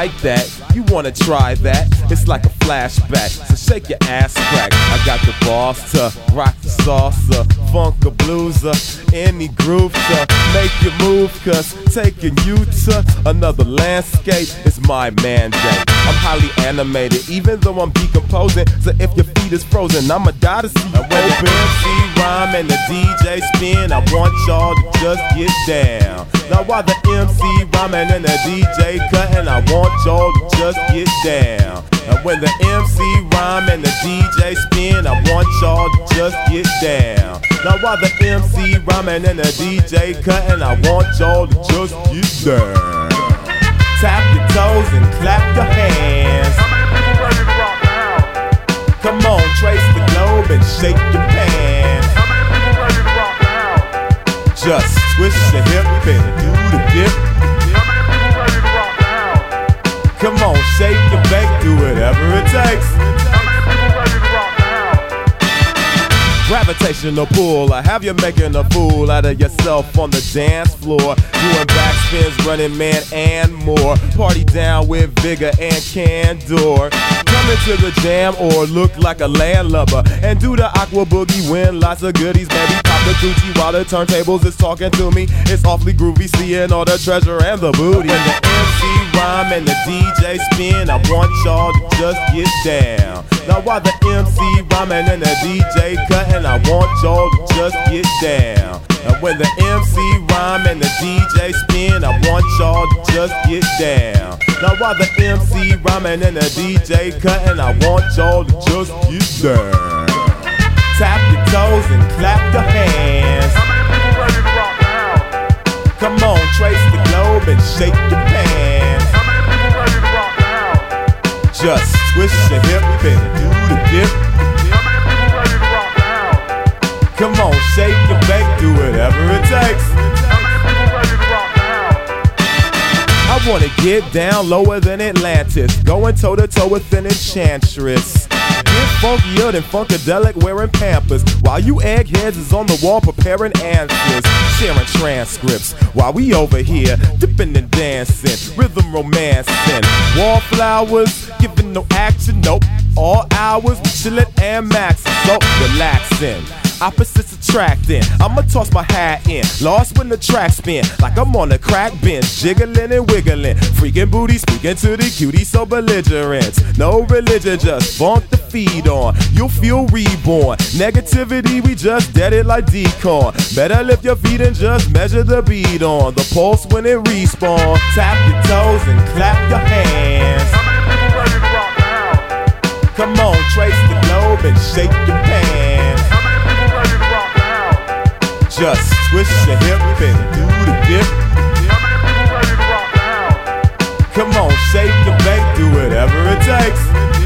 like that? You wanna try that? It's like a flashback, so shake your ass crack. I got the boss to rock the salsa, funk a blueser, any groove to make you move, cause taking you to another landscape is my mandate. I'm highly animated, even though I'm decomposing. So if your feet is frozen, I'ma die to see you open. MC rhyme and the DJ spin, I want y'all to just get down. Now while the MC rhyming and the DJ cutting, I want y'all to just get down. And when the MC rhyme and the DJ spin, I want y'all to just get down. Now while the MC rhyming and the DJ cutting, I want y'all to just get down. Tap your toes and clap your hands. Come on, trace the globe and shake your pants. Just twist your hip and do the dip. Come on, shake and bake, do whatever it takes. Gravitational pool. I have you making a fool out of yourself on the dance floor. Doing backspins, running man, and more. Party down with vigor and candor. Come into the jam or look like a landlubber. And do the aqua boogie, win lots of goodies, baby. Pop the Gucci while the turntables is talking to me. It's awfully groovy, seeing all the treasure and the booty. When the MC rhyme and the DJ spin, I want y'all to just get down. Now while the MC rhyming and the DJ cutting, I want y'all to just get down. And when the MC rhyme and the DJ spin, I want y'all to just get down. Now while the MC rhyming and the DJ cutting, I want y'all to just get down. Tap your toes and clap your hands. Come on, trace the globe and shake your pants. Just twist your hip and do the dip. Come on, shake and bake, do whatever it takes. Wanna get down lower than Atlantis, going toe to toe with an enchantress. Get funkier than Funkadelic wearing Pampers, while you eggheads is on the wall preparing answers, sharing transcripts, while we over here dipping and dancing, rhythm romancing, wallflowers, giving no action, nope. All hours chillin' and maxin', so relaxing. Opposites attracting. I'ma toss my hat in. Lost when the track spin. Like I'm on a crack bench. Jiggling and wiggling. Freaking booty speaking to the cutie so belligerent. No religion, just funk the feed on. You'll feel reborn. Negativity, we just dead it like decon. Better lift your feet and just measure the beat on. The pulse when it respawn. Tap your toes and clap your hands. Come on, trace the globe and shake your pants. Just twist your hip and do the dip. Come on, shake and bake, do whatever it takes.